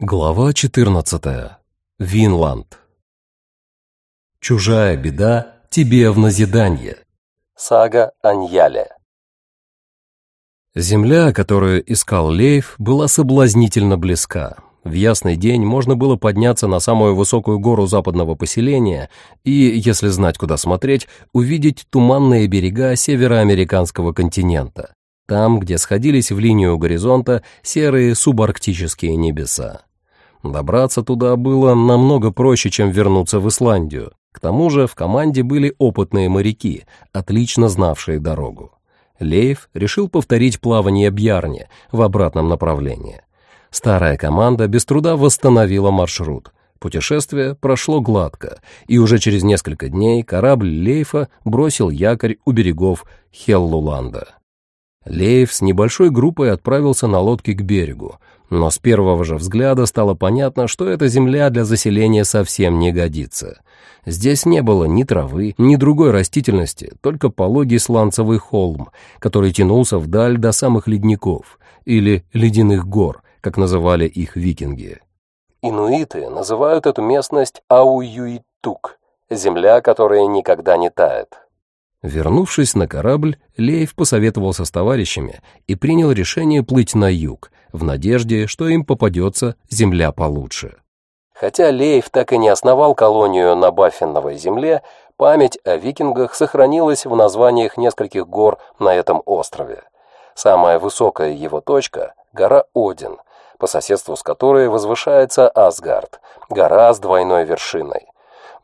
Глава 14. Винланд. Чужая беда тебе в назидание. Сага Аньяля. Земля, которую искал Лейф, была соблазнительно близка. В ясный день можно было подняться на самую высокую гору западного поселения и, если знать, куда смотреть, увидеть туманные берега североамериканского континента, там, где сходились в линию горизонта серые субарктические небеса. Добраться туда было намного проще, чем вернуться в Исландию. К тому же в команде были опытные моряки, отлично знавшие дорогу. Лейф решил повторить плавание Бьярни в обратном направлении. Старая команда без труда восстановила маршрут. Путешествие прошло гладко, и уже через несколько дней корабль Лейфа бросил якорь у берегов Хеллуланда. Лейф с небольшой группой отправился на лодке к берегу, но с первого же взгляда стало понятно, что эта земля для заселения совсем не годится. Здесь не было ни травы, ни другой растительности, только пологий сланцевый холм, который тянулся вдаль до самых ледников, или ледяных гор, как называли их викинги. Инуиты называют эту местность Ауюитук, земля, которая никогда не тает. Вернувшись на корабль, Лейв посоветовался с товарищами и принял решение плыть на юг, в надежде, что им попадется земля получше. Хотя Лейв так и не основал колонию на Баффиновой земле, память о викингах сохранилась в названиях нескольких гор на этом острове. Самая высокая его точка — гора Один, по соседству с которой возвышается Асгард, гора с двойной вершиной.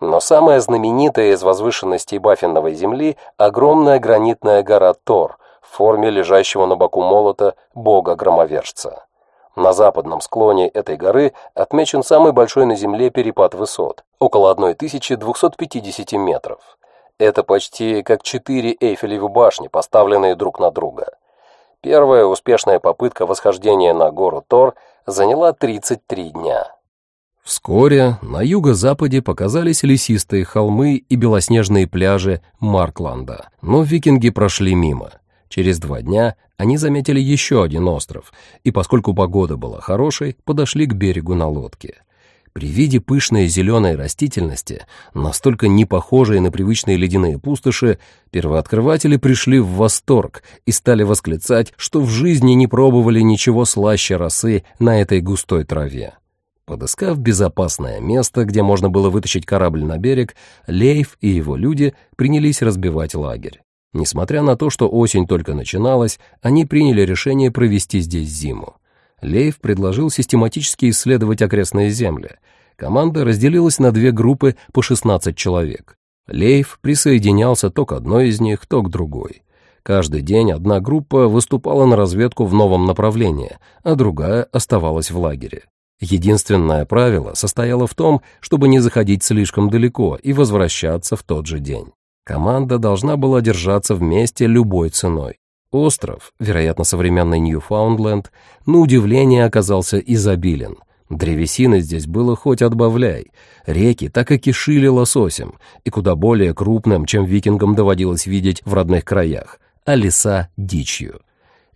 Но самая знаменитая из возвышенностей Баффиновой земли — огромная гранитная гора Тор в форме лежащего на боку молота бога-громовержца. На западном склоне этой горы отмечен самый большой на Земле перепад высот — около 1250 метров. Это почти как четыре Эйфелевы башни, поставленные друг на друга. Первая успешная попытка восхождения на гору Тор заняла 33 дня. Вскоре на юго-западе показались лесистые холмы и белоснежные пляжи Маркланда, но викинги прошли мимо. Через два дня они заметили еще один остров, и поскольку погода была хорошей, подошли к берегу на лодке. При виде пышной зеленой растительности, настолько не похожей на привычные ледяные пустоши, первооткрыватели пришли в восторг и стали восклицать, что в жизни не пробовали ничего слаще росы на этой густой траве. Подыскав безопасное место, где можно было вытащить корабль на берег, Лейф и его люди принялись разбивать лагерь. Несмотря на то, что осень только начиналась, они приняли решение провести здесь зиму. Лейф предложил систематически исследовать окрестные земли. Команда разделилась на две группы по 16 человек. Лейф присоединялся то к одной из них, то к другой. Каждый день одна группа выступала на разведку в новом направлении, а другая оставалась в лагере. Единственное правило состояло в том, чтобы не заходить слишком далеко и возвращаться в тот же день. Команда должна была держаться вместе любой ценой. Остров, вероятно, современный Ньюфаундленд, на удивление оказался изобилен. Древесины здесь было хоть отбавляй. Реки так и кишили лососем, и куда более крупным, чем викингам доводилось видеть в родных краях, а леса — дичью.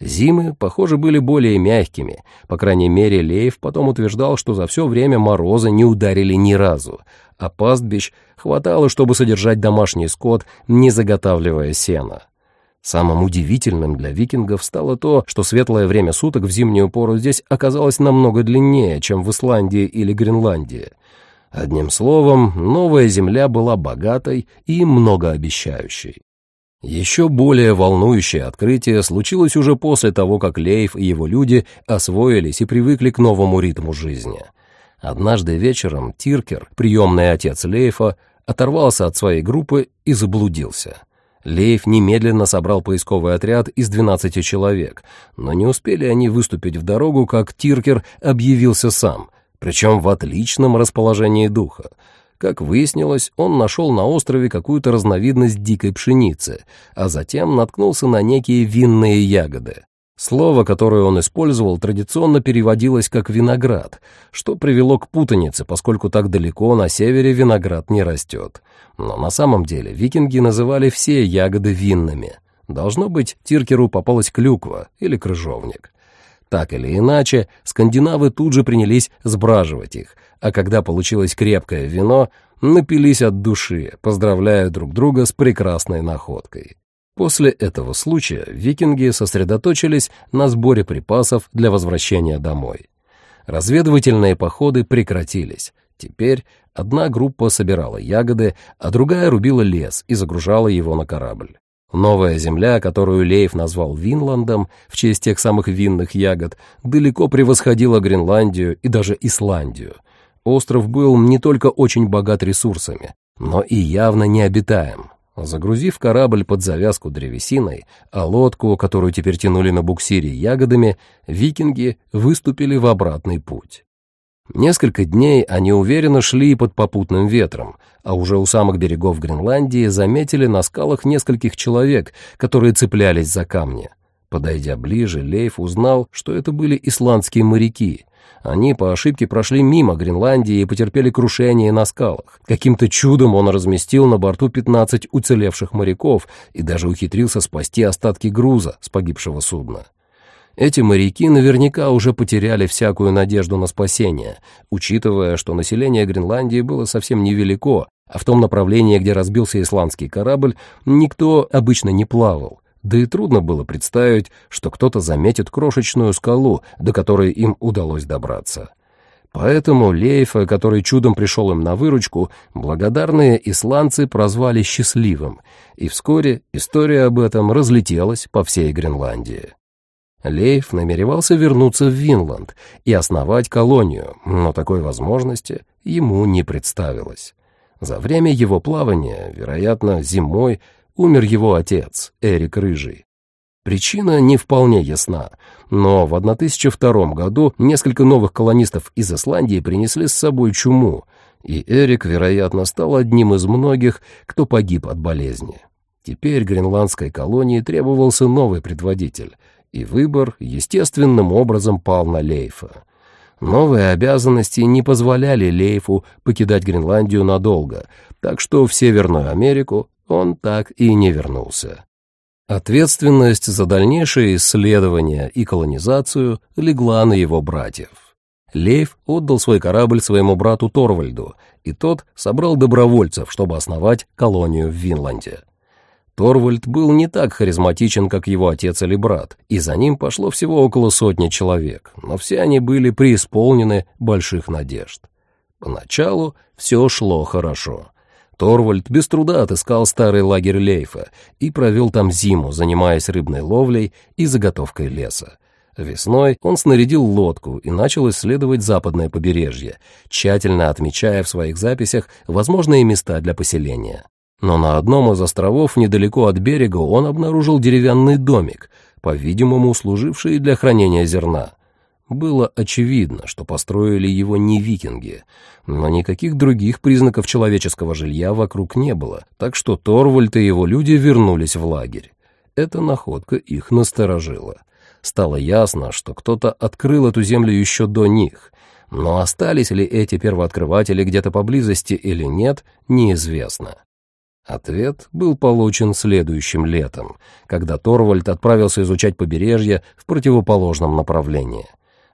Зимы, похоже, были более мягкими. По крайней мере, Лейв потом утверждал, что за все время морозы не ударили ни разу, а пастбищ хватало, чтобы содержать домашний скот, не заготавливая сена. Самым удивительным для викингов стало то, что светлое время суток в зимнюю пору здесь оказалось намного длиннее, чем в Исландии или Гренландии. Одним словом, новая земля была богатой и многообещающей. Еще более волнующее открытие случилось уже после того, как Лейф и его люди освоились и привыкли к новому ритму жизни. Однажды вечером Тиркер, приемный отец Лейфа, оторвался от своей группы и заблудился. Лейф немедленно собрал поисковый отряд из 12 человек, но не успели они выступить в дорогу, как Тиркер объявился сам, причем в отличном расположении духа — как выяснилось, он нашел на острове какую-то разновидность дикой пшеницы, а затем наткнулся на некие винные ягоды. Слово, которое он использовал, традиционно переводилось как «виноград», что привело к путанице, поскольку так далеко на севере виноград не растет. Но на самом деле викинги называли все ягоды винными. Должно быть, Тиркеру попалась клюква или крыжовник. Так или иначе, скандинавы тут же принялись сбраживать их, а когда получилось крепкое вино, напились от души, поздравляя друг друга с прекрасной находкой. После этого случая викинги сосредоточились на сборе припасов для возвращения домой. Разведывательные походы прекратились. Теперь одна группа собирала ягоды, а другая рубила лес и загружала его на корабль. Новая земля, которую Лейф назвал Винландом в честь тех самых винных ягод, далеко превосходила Гренландию и даже Исландию. Остров был не только очень богат ресурсами, но и явно необитаем. Загрузив корабль под завязку древесиной, а лодку, которую теперь тянули на буксире ягодами, викинги выступили в обратный путь. Несколько дней они уверенно шли под попутным ветром, а уже у самых берегов Гренландии заметили на скалах нескольких человек, которые цеплялись за камни. Подойдя ближе, Лейф узнал, что это были исландские моряки. Они по ошибке прошли мимо Гренландии и потерпели крушение на скалах. Каким-то чудом он разместил на борту 15 уцелевших моряков и даже ухитрился спасти остатки груза с погибшего судна. Эти моряки наверняка уже потеряли всякую надежду на спасение, учитывая, что население Гренландии было совсем невелико, а в том направлении, где разбился исландский корабль, никто обычно не плавал. Да и трудно было представить, что кто-то заметит крошечную скалу, до которой им удалось добраться. Поэтому Лейфа, который чудом пришел им на выручку, благодарные исландцы прозвали «счастливым», и вскоре история об этом разлетелась по всей Гренландии. Лейф намеревался вернуться в Винланд и основать колонию, но такой возможности ему не представилось. За время его плавания, вероятно, зимой, умер его отец, Эрик Рыжий. Причина не вполне ясна, но в 1002 году несколько новых колонистов из Исландии принесли с собой чуму, и Эрик, вероятно, стал одним из многих, кто погиб от болезни. Теперь гренландской колонии требовался новый предводитель — и выбор естественным образом пал на Лейфа. Новые обязанности не позволяли Лейфу покидать Гренландию надолго, так что в Северную Америку он так и не вернулся. Ответственность за дальнейшее исследование и колонизацию легла на его братьев. Лейф отдал свой корабль своему брату Торвальду, и тот собрал добровольцев, чтобы основать колонию в Винланде. Торвальд был не так харизматичен, как его отец или брат, и за ним пошло всего около сотни человек, но все они были преисполнены больших надежд. Поначалу все шло хорошо. Торвальд без труда отыскал старый лагерь Лейфа и провел там зиму, занимаясь рыбной ловлей и заготовкой леса. Весной он снарядил лодку и начал исследовать западное побережье, тщательно отмечая в своих записях возможные места для поселения. Но на одном из островов недалеко от берега он обнаружил деревянный домик, по-видимому, служивший для хранения зерна. Было очевидно, что построили его не викинги, но никаких других признаков человеческого жилья вокруг не было, так что Торвальд и его люди вернулись в лагерь. Эта находка их насторожила. Стало ясно, что кто-то открыл эту землю еще до них, но остались ли эти первооткрыватели где-то поблизости или нет, неизвестно. Ответ был получен следующим летом, когда Торвальд отправился изучать побережье в противоположном направлении.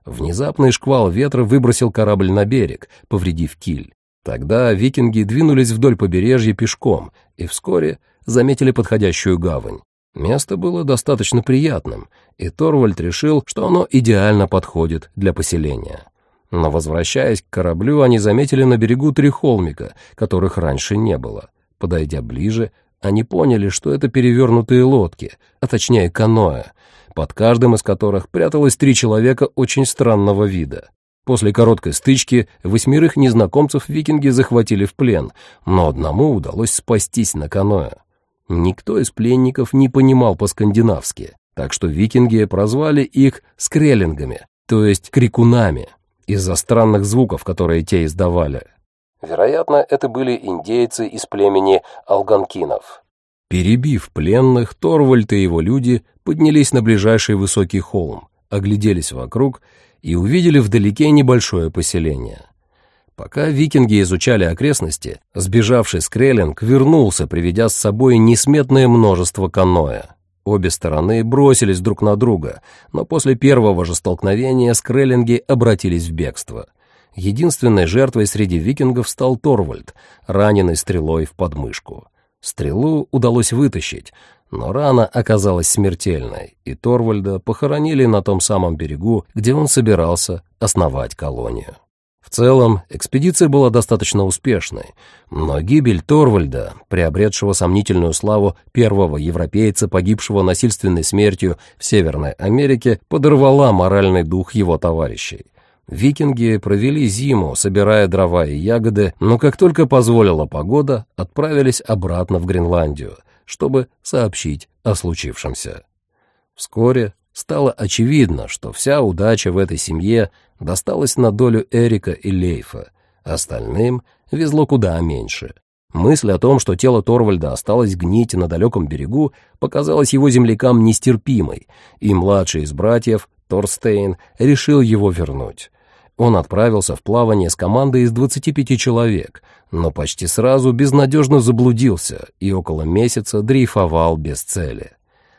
Внезапный шквал ветра выбросил корабль на берег, повредив киль. Тогда викинги двинулись вдоль побережья пешком и вскоре заметили подходящую гавань. Место было достаточно приятным, и Торвальд решил, что оно идеально подходит для поселения. Но возвращаясь к кораблю, они заметили на берегу три холмика, которых раньше не было — Подойдя ближе, они поняли, что это перевернутые лодки, а точнее каноэ, под каждым из которых пряталось три человека очень странного вида. После короткой стычки восьмерых незнакомцев викинги захватили в плен, но одному удалось спастись на каноэ. Никто из пленников не понимал по-скандинавски, так что викинги прозвали их скреллингами, то есть крикунами, из-за странных звуков, которые те издавали. Вероятно, это были индейцы из племени алганкинов. Перебив пленных, Торвальд и его люди поднялись на ближайший высокий холм, огляделись вокруг и увидели вдалеке небольшое поселение. Пока викинги изучали окрестности, сбежавший Скреллинг вернулся, приведя с собой несметное множество каноэ. Обе стороны бросились друг на друга, но после первого же столкновения скреллинги обратились в бегство. Единственной жертвой среди викингов стал Торвальд, раненый стрелой в подмышку. Стрелу удалось вытащить, но рана оказалась смертельной, и Торвальда похоронили на том самом берегу, где он собирался основать колонию. В целом, экспедиция была достаточно успешной, но гибель Торвальда, приобретшего сомнительную славу первого европейца, погибшего насильственной смертью в Северной Америке, подорвала моральный дух его товарищей. Викинги провели зиму, собирая дрова и ягоды, но как только позволила погода, отправились обратно в Гренландию, чтобы сообщить о случившемся. Вскоре стало очевидно, что вся удача в этой семье досталась на долю Эрика и Лейфа, остальным везло куда меньше. Мысль о том, что тело Торвальда осталось гнить на далеком берегу, показалась его землякам нестерпимой, и младший из братьев, Торстейн, решил его вернуть. Он отправился в плавание с командой из 25 человек, но почти сразу безнадежно заблудился и около месяца дрейфовал без цели.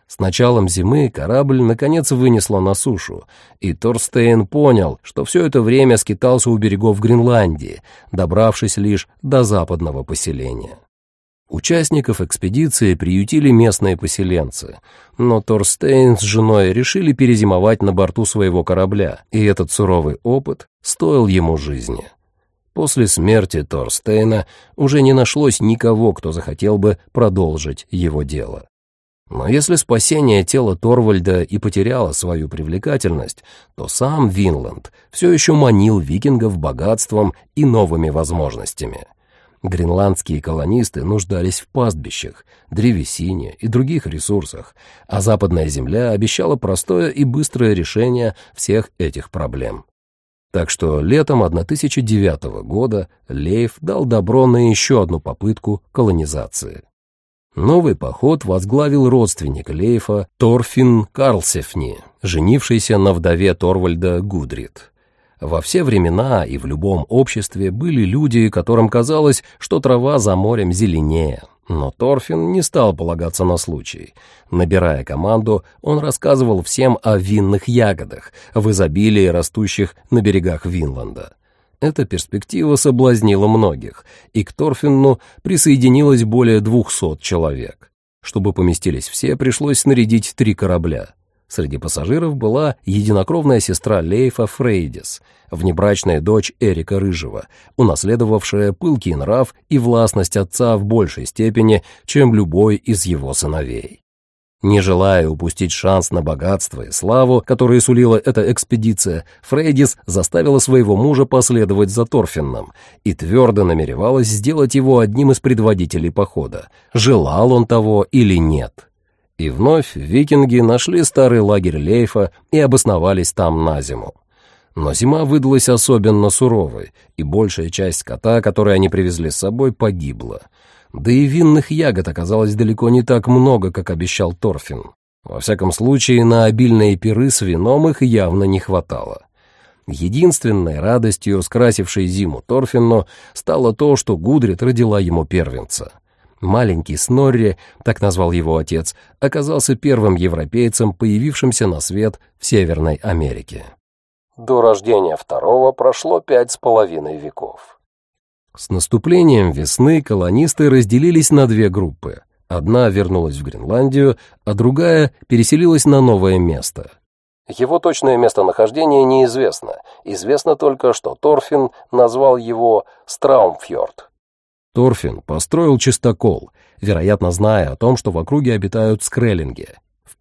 С началом зимы корабль наконец вынесло на сушу, и Торстейн понял, что все это время скитался у берегов Гренландии, добравшись лишь до западного поселения. Участников экспедиции приютили местные поселенцы, но Торстейн с женой решили перезимовать на борту своего корабля, и этот суровый опыт стоил ему жизни. После смерти Торстейна уже не нашлось никого, кто захотел бы продолжить его дело. Но если спасение тела Торвальда и потеряло свою привлекательность, то сам Винланд все еще манил викингов богатством и новыми возможностями. Гренландские колонисты нуждались в пастбищах, древесине и других ресурсах, а западная земля обещала простое и быстрое решение всех этих проблем. Так что летом 1009 года Лейф дал добро на еще одну попытку колонизации. Новый поход возглавил родственник Лейфа Торфин Карлсефни, женившийся на вдове Торвальда Гудрит. Во все времена и в любом обществе были люди, которым казалось, что трава за морем зеленее. Но Торфин не стал полагаться на случай. Набирая команду, он рассказывал всем о винных ягодах, в изобилии растущих на берегах Винланда. Эта перспектива соблазнила многих, и к Торфинну присоединилось более двухсот человек. Чтобы поместились все, пришлось снарядить три корабля. Среди пассажиров была единокровная сестра Лейфа Фрейдис, внебрачная дочь Эрика Рыжего, унаследовавшая пылкий нрав и властность отца в большей степени, чем любой из его сыновей. Не желая упустить шанс на богатство и славу, которые сулила эта экспедиция, Фрейдис заставила своего мужа последовать за Торфинном и твердо намеревалась сделать его одним из предводителей похода, желал он того или нет. И вновь викинги нашли старый лагерь Лейфа и обосновались там на зиму. Но зима выдалась особенно суровой, и большая часть скота, который они привезли с собой, погибла — да и винных ягод оказалось далеко не так много, как обещал Торфин. Во всяком случае, на обильные пиры с вином их явно не хватало. Единственной радостью, скрасившей зиму Торфину, стало то, что Гудрит родила ему первенца. Маленький Снорри, так назвал его отец, оказался первым европейцем, появившимся на свет в Северной Америке. До рождения второго прошло пять с половиной веков. С наступлением весны колонисты разделились на две группы. Одна вернулась в Гренландию, а другая переселилась на новое место. Его точное местонахождение неизвестно. Известно только, что Торфин назвал его Страумфьорд. Торфин построил чистокол, вероятно, зная о том, что в округе обитают скреллинги,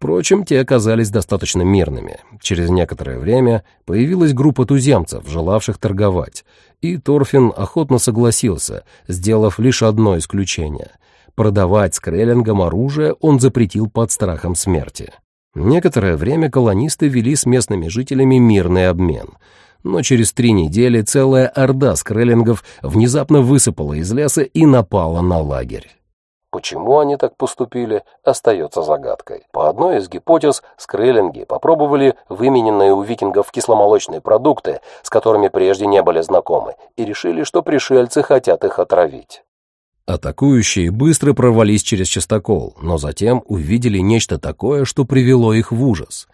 Впрочем, те оказались достаточно мирными. Через некоторое время появилась группа туземцев, желавших торговать, и Торфин охотно согласился, сделав лишь одно исключение. Продавать скреллингам оружие он запретил под страхом смерти. Некоторое время колонисты вели с местными жителями мирный обмен, но через три недели целая орда скреллингов внезапно высыпала из леса и напала на лагерь. Почему они так поступили, остается загадкой. По одной из гипотез, скреллинги попробовали вымененные у викингов кисломолочные продукты, с которыми прежде не были знакомы, и решили, что пришельцы хотят их отравить. Атакующие быстро прорвались через частокол, но затем увидели нечто такое, что привело их в ужас.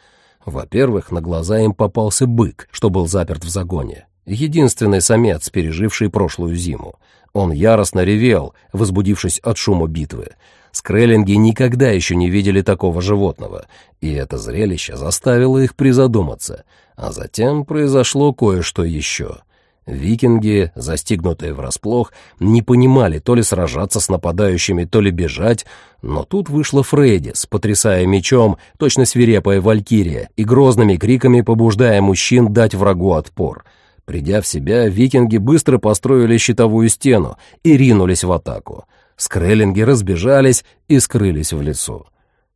Во-первых, на глаза им попался бык, что был заперт в загоне. Единственный самец, переживший прошлую зиму. Он яростно ревел, возбудившись от шума битвы. Скреллинги никогда еще не видели такого животного, и это зрелище заставило их призадуматься. А затем произошло кое-что еще. Викинги, застигнутые врасплох, не понимали то ли сражаться с нападающими, то ли бежать, но тут вышла Фрейдис, потрясая мечом, точно свирепая валькирия, и грозными криками побуждая мужчин дать врагу отпор. Придя в себя, викинги быстро построили щитовую стену и ринулись в атаку. Скреллинги разбежались и скрылись в лесу.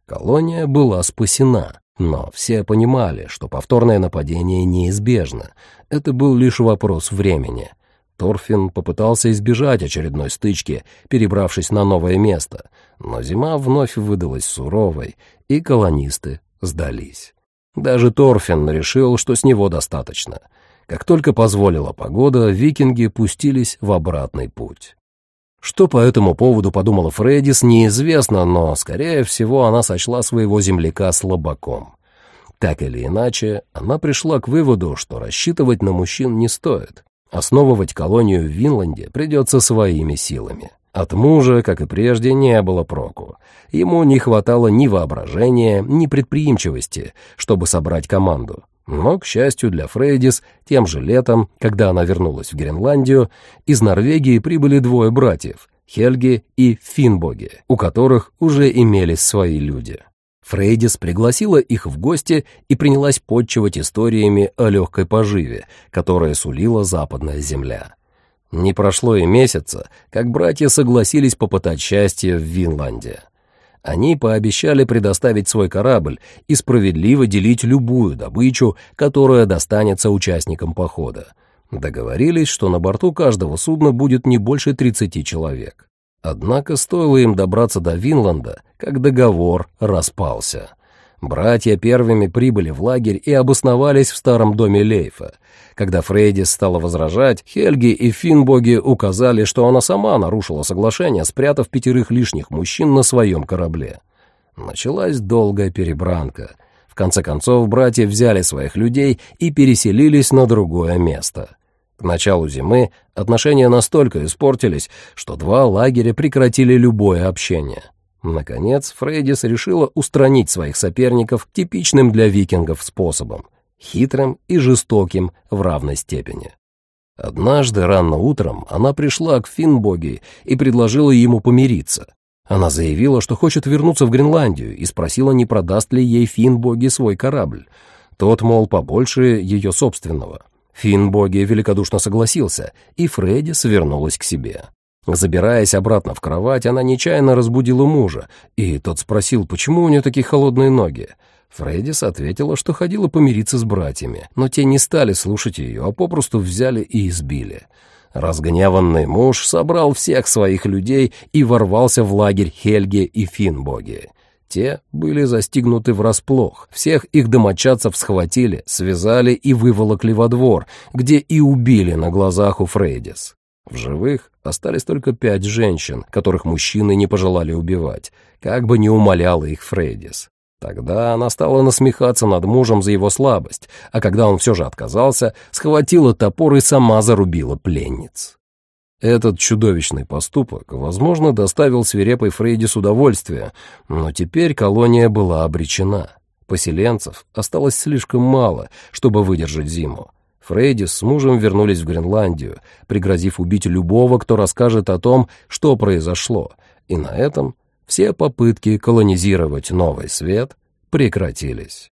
Колония была спасена. Но все понимали, что повторное нападение неизбежно. Это был лишь вопрос времени. Торфин попытался избежать очередной стычки, перебравшись на новое место, но зима вновь выдалась суровой, и колонисты сдались. Даже Торфин решил, что с него достаточно. Как только позволила погода, викинги пустились в обратный путь. Что по этому поводу подумала Фреддис, неизвестно, но, скорее всего, она сочла своего земляка слабаком. Так или иначе, она пришла к выводу, что рассчитывать на мужчин не стоит. Основывать колонию в Винланде придется своими силами. От мужа, как и прежде, не было проку. Ему не хватало ни воображения, ни предприимчивости, чтобы собрать команду. Но, к счастью для Фрейдис, тем же летом, когда она вернулась в Гренландию, из Норвегии прибыли двое братьев — Хельги и Финбоги, у которых уже имелись свои люди. Фрейдис пригласила их в гости и принялась подчивать историями о легкой поживе, которая сулила западная земля. Не прошло и месяца, как братья согласились попытать счастье в Винланде. Они пообещали предоставить свой корабль и справедливо делить любую добычу, которая достанется участникам похода. Договорились, что на борту каждого судна будет не больше 30 человек. Однако стоило им добраться до Винланда, как договор распался. Братья первыми прибыли в лагерь и обосновались в старом доме Лейфа. Когда Фрейдис стала возражать, Хельги и Финбоги указали, что она сама нарушила соглашение, спрятав пятерых лишних мужчин на своем корабле. Началась долгая перебранка. В конце концов, братья взяли своих людей и переселились на другое место. К началу зимы отношения настолько испортились, что два лагеря прекратили любое общение. Наконец, Фрейдис решила устранить своих соперников типичным для викингов способом — хитрым и жестоким в равной степени. Однажды рано утром она пришла к Финбоге и предложила ему помириться. Она заявила, что хочет вернуться в Гренландию и спросила, не продаст ли ей Финбоги свой корабль. Тот, мол, побольше ее собственного. Финбоги великодушно согласился, и Фредди свернулась к себе. Забираясь обратно в кровать, она нечаянно разбудила мужа, и тот спросил, почему у нее такие холодные ноги. Фрейдис ответила, что ходила помириться с братьями, но те не стали слушать ее, а попросту взяли и избили. Разгневанный муж собрал всех своих людей и ворвался в лагерь Хельги и Финбоги. Те были застигнуты врасплох, всех их домочадцев схватили, связали и выволокли во двор, где и убили на глазах у Фрейдис. В живых остались только пять женщин, которых мужчины не пожелали убивать, как бы не умоляла их Фрейдис. Тогда она стала насмехаться над мужем за его слабость, а когда он все же отказался, схватила топор и сама зарубила пленниц. Этот чудовищный поступок, возможно, доставил свирепой Фрейдис удовольствие, но теперь колония была обречена. Поселенцев осталось слишком мало, чтобы выдержать зиму. Фрейди с мужем вернулись в Гренландию, пригрозив убить любого, кто расскажет о том, что произошло, и на этом все попытки колонизировать Новый Свет прекратились.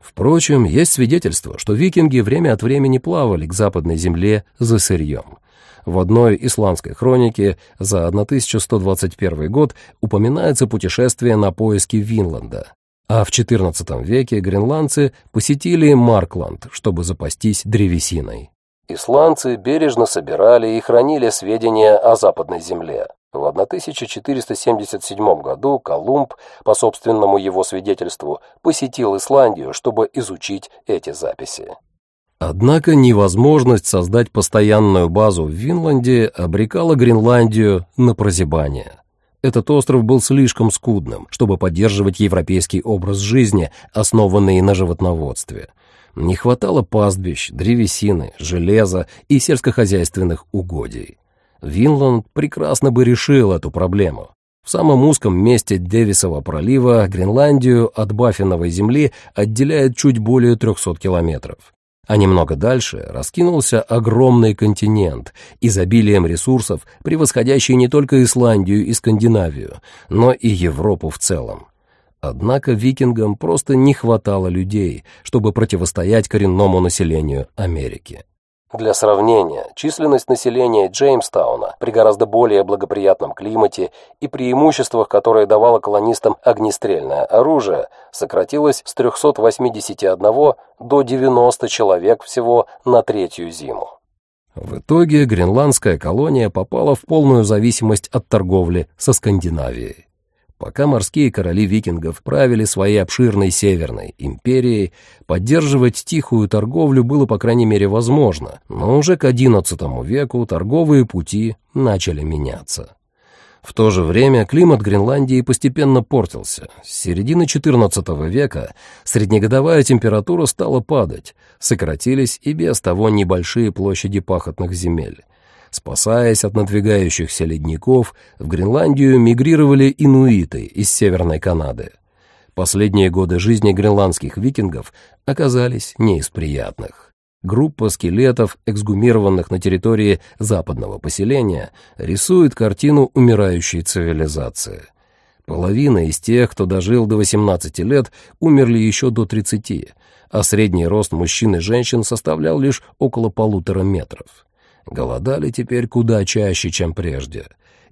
Впрочем, есть свидетельство, что викинги время от времени плавали к западной земле за сырьем. В одной исландской хронике за 1121 год упоминается путешествие на поиски Винланда а в XIV веке гренландцы посетили Маркланд, чтобы запастись древесиной. Исландцы бережно собирали и хранили сведения о Западной земле. В 1477 году Колумб, по собственному его свидетельству, посетил Исландию, чтобы изучить эти записи. Однако невозможность создать постоянную базу в Винланде обрекала Гренландию на прозябание. Этот остров был слишком скудным, чтобы поддерживать европейский образ жизни, основанный на животноводстве. Не хватало пастбищ, древесины, железа и сельскохозяйственных угодий. Винланд прекрасно бы решил эту проблему. В самом узком месте Дэвисова пролива Гренландию от Баффиновой земли отделяет чуть более 300 километров. А немного дальше раскинулся огромный континент, изобилием ресурсов, превосходящий не только Исландию и Скандинавию, но и Европу в целом. Однако викингам просто не хватало людей, чтобы противостоять коренному населению Америки. Для сравнения, численность населения Джеймстауна при гораздо более благоприятном климате и преимуществах, которые давало колонистам огнестрельное оружие, сократилась с 381 до 90 человек всего на третью зиму. В итоге гренландская колония попала в полную зависимость от торговли со Скандинавией. Пока морские короли викингов правили своей обширной северной империей, поддерживать тихую торговлю было, по крайней мере, возможно, но уже к XI веку торговые пути начали меняться. В то же время климат Гренландии постепенно портился. С середины XIV века среднегодовая температура стала падать, сократились и без того небольшие площади пахотных земель. Спасаясь от надвигающихся ледников, в Гренландию мигрировали инуиты из Северной Канады. Последние годы жизни гренландских викингов оказались не из приятных. Группа скелетов, эксгумированных на территории западного поселения, рисует картину умирающей цивилизации. Половина из тех, кто дожил до 18 лет, умерли еще до 30, а средний рост мужчин и женщин составлял лишь около полутора метров голодали теперь куда чаще, чем прежде.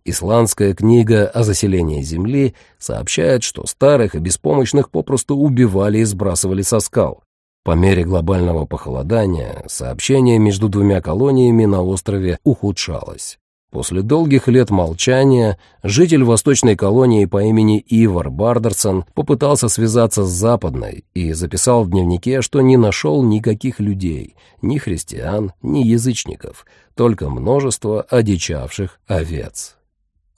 Исландская книга о заселении Земли сообщает, что старых и беспомощных попросту убивали и сбрасывали со скал. По мере глобального похолодания сообщение между двумя колониями на острове ухудшалось. После долгих лет молчания житель восточной колонии по имени Ивар Бардерсон попытался связаться с западной и записал в дневнике, что не нашел никаких людей, ни христиан, ни язычников, только множество одичавших овец.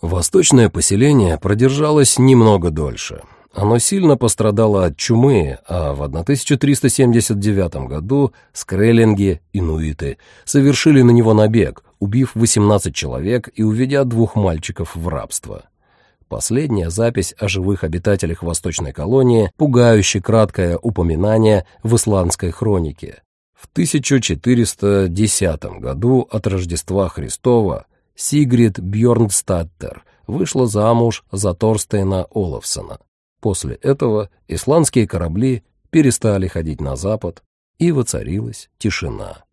Восточное поселение продержалось немного дольше — оно сильно пострадало от чумы, а в 1379 году скреллинги, инуиты, совершили на него набег, убив 18 человек и уведя двух мальчиков в рабство. Последняя запись о живых обитателях восточной колонии, пугающе краткое упоминание в исландской хронике. В 1410 году от Рождества Христова Сигрид Бьорнстаттер вышла замуж за Торстейна Олафсона. После этого исландские корабли перестали ходить на запад, и воцарилась тишина.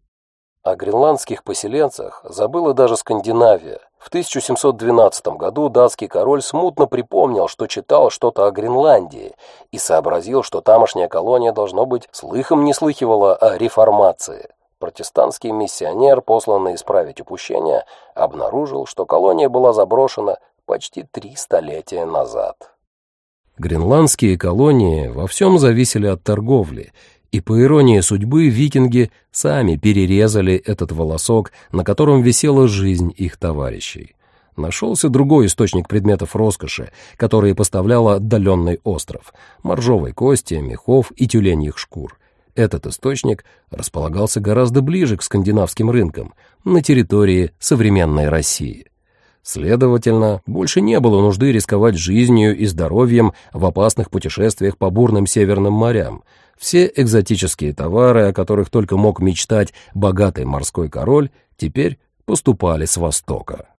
О гренландских поселенцах забыла даже Скандинавия. В 1712 году датский король смутно припомнил, что читал что-то о Гренландии и сообразил, что тамошняя колония, должно быть, слыхом не слыхивала о реформации. Протестантский миссионер, посланный исправить упущение, обнаружил, что колония была заброшена почти три столетия назад. Гренландские колонии во всем зависели от торговли, и, по иронии судьбы, викинги сами перерезали этот волосок, на котором висела жизнь их товарищей. Нашелся другой источник предметов роскоши, которые поставлял отдаленный остров — моржовой кости, мехов и тюленьих шкур. Этот источник располагался гораздо ближе к скандинавским рынкам, на территории современной России. Следовательно, больше не было нужды рисковать жизнью и здоровьем в опасных путешествиях по бурным северным морям. Все экзотические товары, о которых только мог мечтать богатый морской король, теперь поступали с востока.